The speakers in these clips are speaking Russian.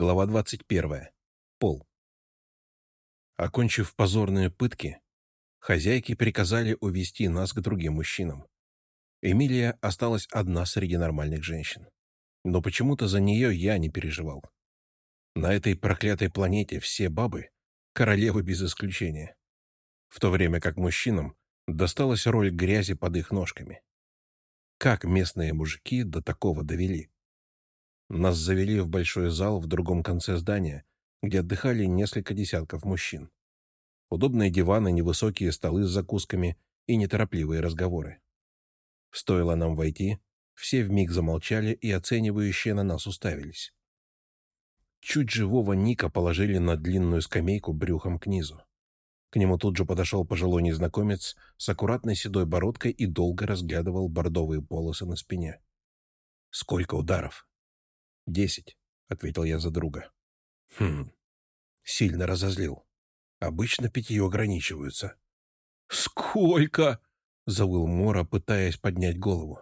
Глава 21. Пол. Окончив позорные пытки, хозяйки приказали увести нас к другим мужчинам. Эмилия осталась одна среди нормальных женщин. Но почему-то за нее я не переживал. На этой проклятой планете все бабы — королевы без исключения. В то время как мужчинам досталась роль грязи под их ножками. Как местные мужики до такого довели? Нас завели в большой зал в другом конце здания, где отдыхали несколько десятков мужчин. Удобные диваны, невысокие столы с закусками и неторопливые разговоры. Стоило нам войти, все вмиг замолчали и оценивающие на нас уставились. Чуть живого Ника положили на длинную скамейку брюхом к низу. К нему тут же подошел пожилой незнакомец с аккуратной седой бородкой и долго разглядывал бордовые полосы на спине. «Сколько ударов?» «Десять», — ответил я за друга. «Хм, сильно разозлил. Обычно питье ограничиваются». «Сколько?» — завыл Мора, пытаясь поднять голову.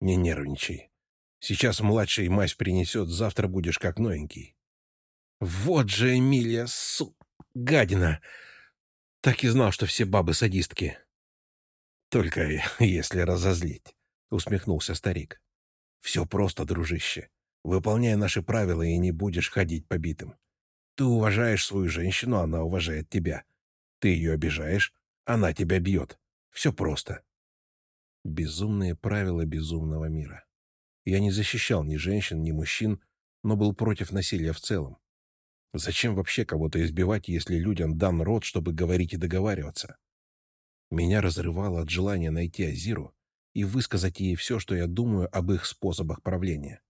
«Не нервничай. Сейчас младший мазь принесет, завтра будешь как новенький». «Вот же Эмилия, су... гадина! Так и знал, что все бабы садистки». «Только если разозлить», — усмехнулся старик. «Все просто, дружище. Выполняй наши правила и не будешь ходить побитым. Ты уважаешь свою женщину, она уважает тебя. Ты ее обижаешь, она тебя бьет. Все просто. Безумные правила безумного мира. Я не защищал ни женщин, ни мужчин, но был против насилия в целом. Зачем вообще кого-то избивать, если людям дан рот, чтобы говорить и договариваться? Меня разрывало от желания найти Азиру и высказать ей все, что я думаю об их способах правления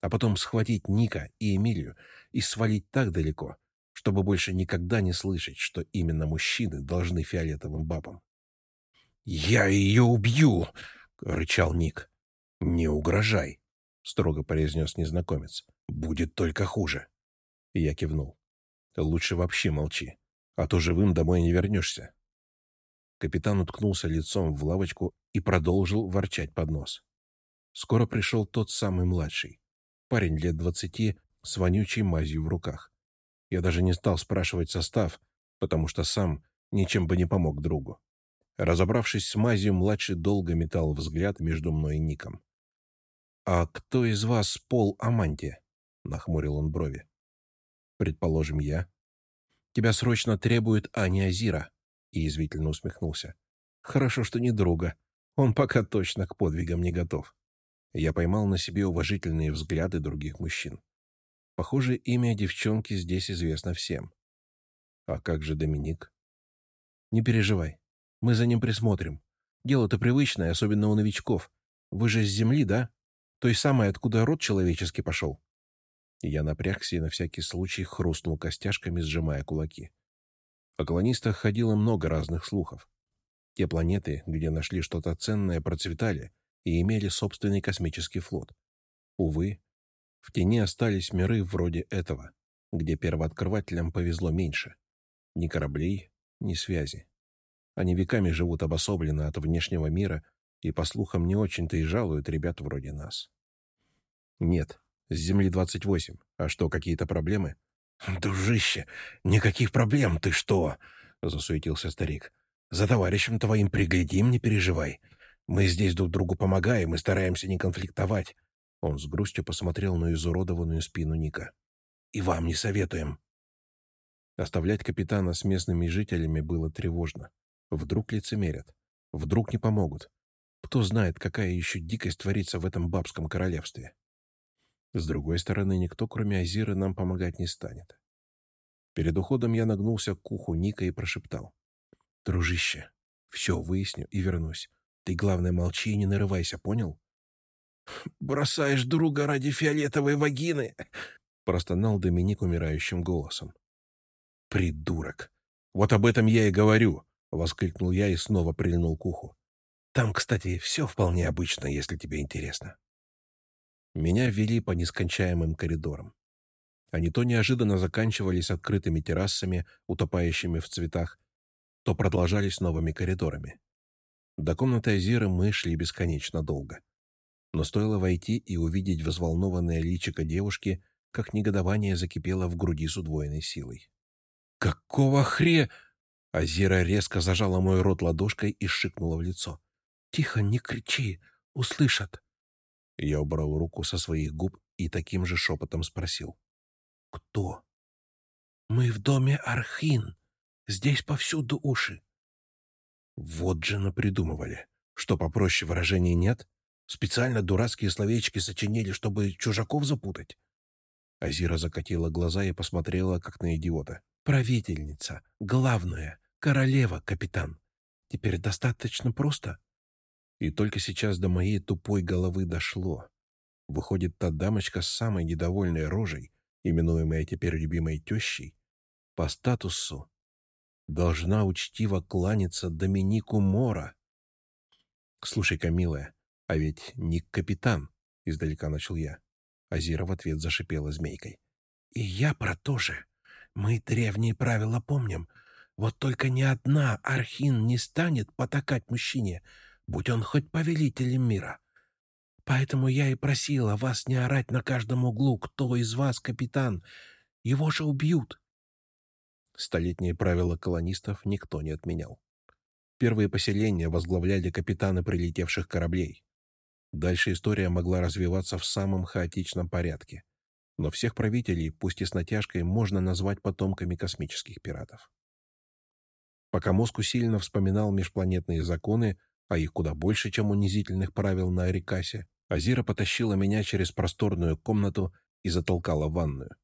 а потом схватить Ника и Эмилию и свалить так далеко, чтобы больше никогда не слышать, что именно мужчины должны фиолетовым бабам. «Я ее убью!» — рычал Ник. «Не угрожай!» — строго произнес незнакомец. «Будет только хуже!» Я кивнул. «Лучше вообще молчи, а то живым домой не вернешься». Капитан уткнулся лицом в лавочку и продолжил ворчать под нос. Скоро пришел тот самый младший. Парень лет двадцати с вонючей мазью в руках. Я даже не стал спрашивать состав, потому что сам ничем бы не помог другу. Разобравшись с мазью, младший долго метал взгляд между мной и Ником. «А кто из вас Пол Аманти?» — нахмурил он брови. «Предположим, я». «Тебя срочно требует Ани Азира», — и извительно усмехнулся. «Хорошо, что не друга. Он пока точно к подвигам не готов». Я поймал на себе уважительные взгляды других мужчин. Похоже, имя девчонки здесь известно всем. А как же Доминик? Не переживай. Мы за ним присмотрим. Дело-то привычное, особенно у новичков. Вы же с земли, да? Той самой, откуда род человеческий пошел. Я напрягся и на всякий случай хрустнул костяшками, сжимая кулаки. О колонистах ходило много разных слухов. Те планеты, где нашли что-то ценное, процветали — и имели собственный космический флот. Увы, в тени остались миры вроде этого, где первооткрывателям повезло меньше. Ни кораблей, ни связи. Они веками живут обособленно от внешнего мира и, по слухам, не очень-то и жалуют ребят вроде нас. Нет, с Земли-28. А что, какие-то проблемы? «Дружище, никаких проблем, ты что?» — засуетился старик. «За товарищем твоим приглядим, не переживай. Мы здесь друг другу помогаем и стараемся не конфликтовать». Он с грустью посмотрел на изуродованную спину Ника. «И вам не советуем». Оставлять капитана с местными жителями было тревожно. Вдруг лицемерят. Вдруг не помогут. Кто знает, какая еще дикость творится в этом бабском королевстве. С другой стороны, никто, кроме Азиры, нам помогать не станет. Перед уходом я нагнулся к уху Ника и прошептал. «Дружище, все выясню и вернусь. Ты, главное, молчи и не нарывайся, понял? «Бросаешь друга ради фиолетовой вагины!» — простонал Доминик умирающим голосом. «Придурок! Вот об этом я и говорю!» — воскликнул я и снова прильнул к уху. «Там, кстати, все вполне обычно, если тебе интересно». Меня ввели по нескончаемым коридорам. Они то неожиданно заканчивались открытыми террасами, утопающими в цветах, то продолжались новыми коридорами. До комнаты Азиры мы шли бесконечно долго. Но стоило войти и увидеть взволнованное личико девушки, как негодование закипело в груди с удвоенной силой. «Какого хре...» Азира резко зажала мой рот ладошкой и шикнула в лицо. «Тихо, не кричи, услышат!» Я убрал руку со своих губ и таким же шепотом спросил. «Кто?» «Мы в доме Архин. Здесь повсюду уши». Вот же напридумывали. Что, попроще выражений нет? Специально дурацкие словечки сочинили, чтобы чужаков запутать? Азира закатила глаза и посмотрела, как на идиота. «Правительница, главная, королева, капитан. Теперь достаточно просто?» И только сейчас до моей тупой головы дошло. Выходит, та дамочка с самой недовольной рожей, именуемая теперь любимой тещей, по статусу должна учтиво кланяться Доминику Мора. «Слушай-ка, милая, а ведь не капитан», — издалека начал я. Азира в ответ зашипела змейкой. «И я про то же. Мы древние правила помним. Вот только ни одна Архин не станет потакать мужчине, будь он хоть повелителем мира. Поэтому я и просила вас не орать на каждом углу, кто из вас капитан. Его же убьют». Столетние правила колонистов никто не отменял. Первые поселения возглавляли капитаны прилетевших кораблей. Дальше история могла развиваться в самом хаотичном порядке. Но всех правителей, пусть и с натяжкой, можно назвать потомками космических пиратов. Пока мозг усиленно вспоминал межпланетные законы, а их куда больше, чем унизительных правил на Арикасе, Азира потащила меня через просторную комнату и затолкала в ванную.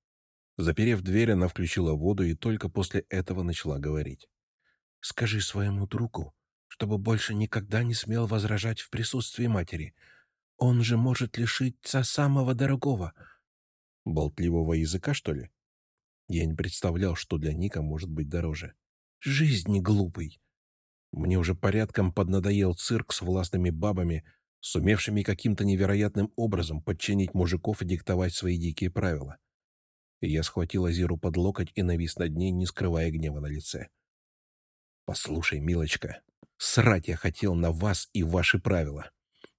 Заперев дверь, она включила воду и только после этого начала говорить. «Скажи своему другу, чтобы больше никогда не смел возражать в присутствии матери. Он же может лишиться самого дорогого». «Болтливого языка, что ли?» Я не представлял, что для Ника может быть дороже. «Жизнь глупый!» Мне уже порядком поднадоел цирк с властными бабами, сумевшими каким-то невероятным образом подчинить мужиков и диктовать свои дикие правила. Я схватил Азиру под локоть и навис над ней, не скрывая гнева на лице. «Послушай, милочка, срать я хотел на вас и ваши правила.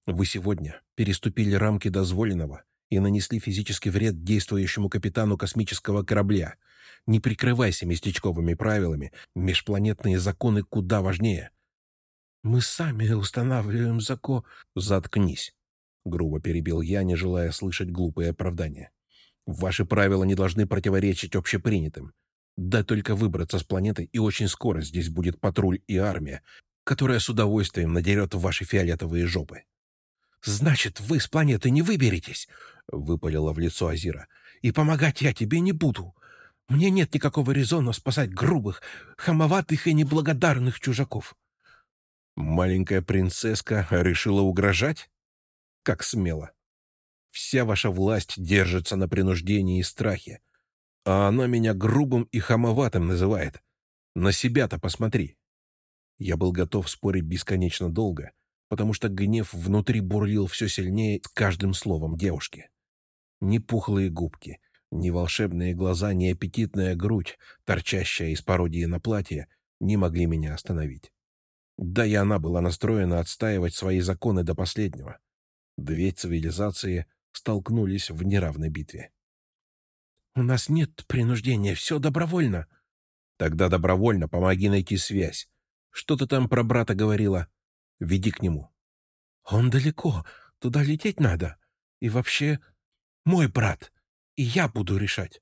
Вы сегодня переступили рамки дозволенного и нанесли физический вред действующему капитану космического корабля. Не прикрывайся местечковыми правилами, межпланетные законы куда важнее». «Мы сами устанавливаем закон...» «Заткнись», — грубо перебил я, не желая слышать глупые оправдания. Ваши правила не должны противоречить общепринятым. Да только выбраться с планеты, и очень скоро здесь будет патруль и армия, которая с удовольствием надерет ваши фиолетовые жопы. «Значит, вы с планеты не выберетесь!» — выпалила в лицо Азира. «И помогать я тебе не буду. Мне нет никакого резона спасать грубых, хамоватых и неблагодарных чужаков». Маленькая принцесска решила угрожать? Как смело. Вся ваша власть держится на принуждении и страхе. А она меня грубым и хамоватым называет. На себя-то посмотри. Я был готов спорить бесконечно долго, потому что гнев внутри бурлил все сильнее с каждым словом девушки. Ни пухлые губки, ни волшебные глаза, ни аппетитная грудь, торчащая из пародии на платье, не могли меня остановить. Да и она была настроена отстаивать свои законы до последнего. Две цивилизации столкнулись в неравной битве. «У нас нет принуждения, все добровольно». «Тогда добровольно помоги найти связь. Что ты там про брата говорила? Веди к нему». «Он далеко, туда лететь надо. И вообще, мой брат, и я буду решать».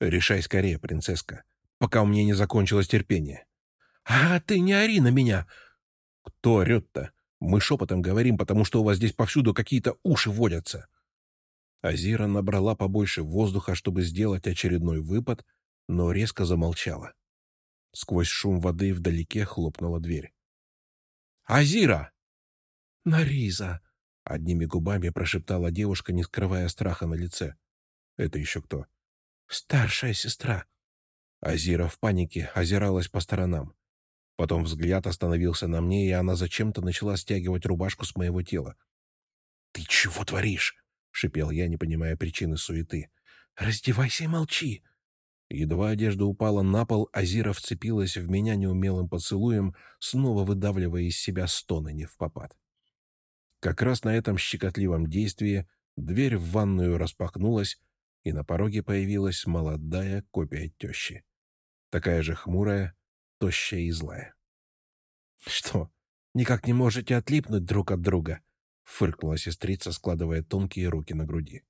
«Решай скорее, принцесска, пока у меня не закончилось терпение». «А ты не ори на меня!» «Кто орет-то? Мы шепотом говорим, потому что у вас здесь повсюду какие-то уши водятся». Азира набрала побольше воздуха, чтобы сделать очередной выпад, но резко замолчала. Сквозь шум воды вдалеке хлопнула дверь. «Азира!» «Нариза!» — одними губами прошептала девушка, не скрывая страха на лице. «Это еще кто?» «Старшая сестра». Азира в панике озиралась по сторонам. Потом взгляд остановился на мне, и она зачем-то начала стягивать рубашку с моего тела. «Ты чего творишь?» — шипел я, не понимая причины суеты. «Раздевайся и молчи!» Едва одежда упала на пол, Азира вцепилась в меня неумелым поцелуем, снова выдавливая из себя стоны не в попад. Как раз на этом щекотливом действии дверь в ванную распахнулась, и на пороге появилась молодая копия тещи. Такая же хмурая, тощая и злая. «Что, никак не можете отлипнуть друг от друга?» — фыркнула сестрица, складывая тонкие руки на груди.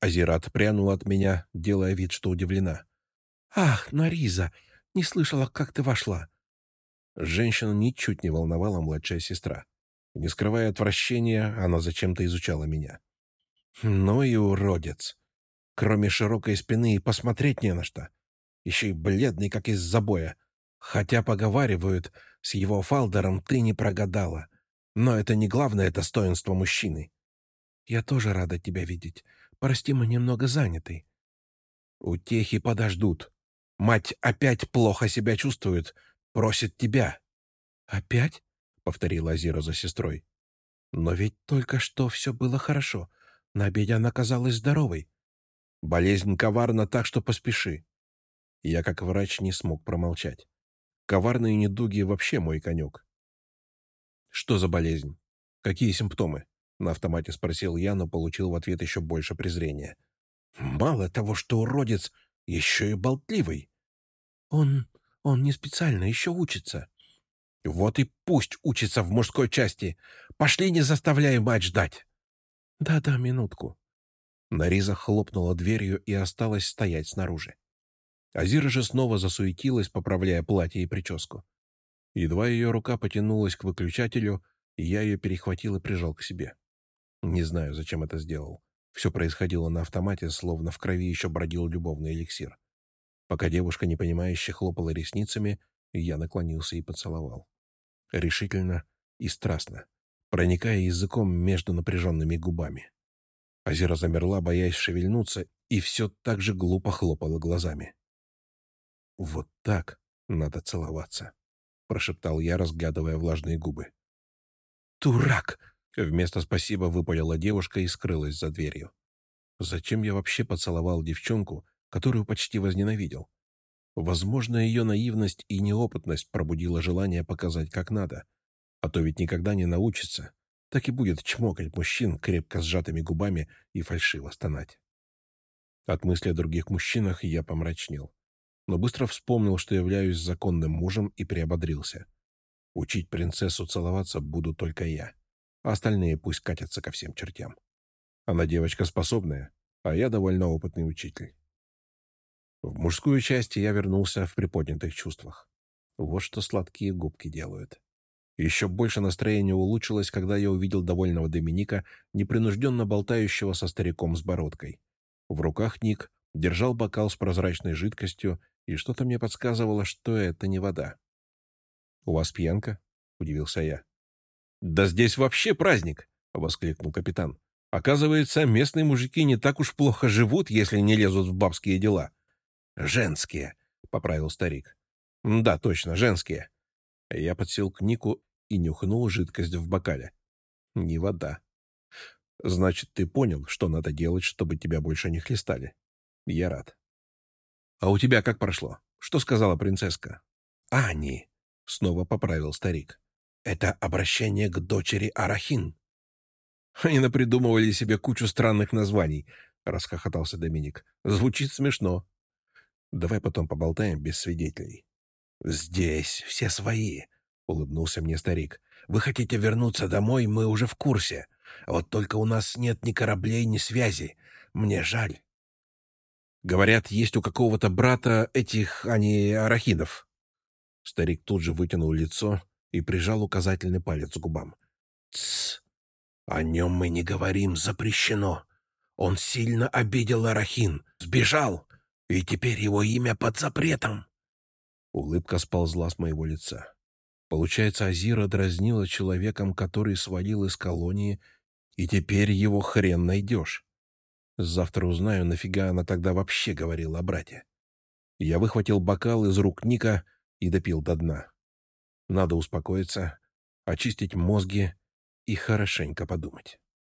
Азира отпрянула от меня, делая вид, что удивлена. «Ах, Нариза, не слышала, как ты вошла!» Женщину ничуть не волновала младшая сестра. Не скрывая отвращения, она зачем-то изучала меня. «Ну и уродец! Кроме широкой спины и посмотреть не на что. Еще и бледный, как из забоя. Хотя, поговаривают, с его фалдером ты не прогадала. Но это не главное достоинство мужчины. Я тоже рада тебя видеть. Прости, мы немного заняты. Утехи подождут. Мать опять плохо себя чувствует. Просит тебя. Опять? — повторила Азира за сестрой. «Но ведь только что все было хорошо. На обеде она казалась здоровой. Болезнь коварна так, что поспеши». Я, как врач, не смог промолчать. Коварные недуги вообще мой конек. «Что за болезнь? Какие симптомы?» — на автомате спросил я, но получил в ответ еще больше презрения. «Мало того, что уродец, еще и болтливый. Он... он не специально, еще учится. Вот и пусть учится в мужской части. Пошли, не заставляй мать ждать. Да-да, минутку. Нариза хлопнула дверью и осталась стоять снаружи. Азира же снова засуетилась, поправляя платье и прическу. Едва ее рука потянулась к выключателю, я ее перехватил и прижал к себе. Не знаю, зачем это сделал. Все происходило на автомате, словно в крови еще бродил любовный эликсир. Пока девушка непонимающе хлопала ресницами, я наклонился и поцеловал решительно и страстно, проникая языком между напряженными губами. Азира замерла, боясь шевельнуться, и все так же глупо хлопала глазами. «Вот так надо целоваться», — прошептал я, разглядывая влажные губы. «Дурак!» — вместо «спасибо» выпалила девушка и скрылась за дверью. Зачем я вообще поцеловал девчонку, которую почти возненавидел? Возможно, ее наивность и неопытность пробудила желание показать как надо. А то ведь никогда не научится. Так и будет чмокать мужчин крепко сжатыми губами и фальшиво стонать. От мысли о других мужчинах я помрачнел. Но быстро вспомнил, что являюсь законным мужем и приободрился. Учить принцессу целоваться буду только я. А остальные пусть катятся ко всем чертям. Она девочка способная, а я довольно опытный учитель. В мужскую часть я вернулся в приподнятых чувствах. Вот что сладкие губки делают. Еще больше настроение улучшилось, когда я увидел довольного Доминика, непринужденно болтающего со стариком с бородкой. В руках Ник держал бокал с прозрачной жидкостью, и что-то мне подсказывало, что это не вода. «У вас пьянка?» — удивился я. «Да здесь вообще праздник!» — воскликнул капитан. «Оказывается, местные мужики не так уж плохо живут, если не лезут в бабские дела. «Женские», — поправил старик. «Да, точно, женские». Я подсел к Нику и нюхнул жидкость в бокале. Не вода. «Значит, ты понял, что надо делать, чтобы тебя больше не хлестали. Я рад». «А у тебя как прошло? Что сказала принцесска?» «Ани», — снова поправил старик. «Это обращение к дочери Арахин». «Они напридумывали себе кучу странных названий», — расхохотался Доминик. «Звучит смешно». Давай потом поболтаем без свидетелей». «Здесь все свои», — улыбнулся мне старик. «Вы хотите вернуться домой, мы уже в курсе. Вот только у нас нет ни кораблей, ни связи. Мне жаль». «Говорят, есть у какого-то брата этих, а не арахидов». Старик тут же вытянул лицо и прижал указательный палец к губам. «Тссс! О нем мы не говорим, запрещено. Он сильно обидел Арахин. Сбежал. И теперь его имя под запретом. Улыбка сползла с моего лица. Получается, Азира дразнила человеком, который свалил из колонии, и теперь его хрен найдешь. Завтра узнаю, нафига она тогда вообще говорила о брате. Я выхватил бокал из рук Ника и допил до дна. Надо успокоиться, очистить мозги и хорошенько подумать.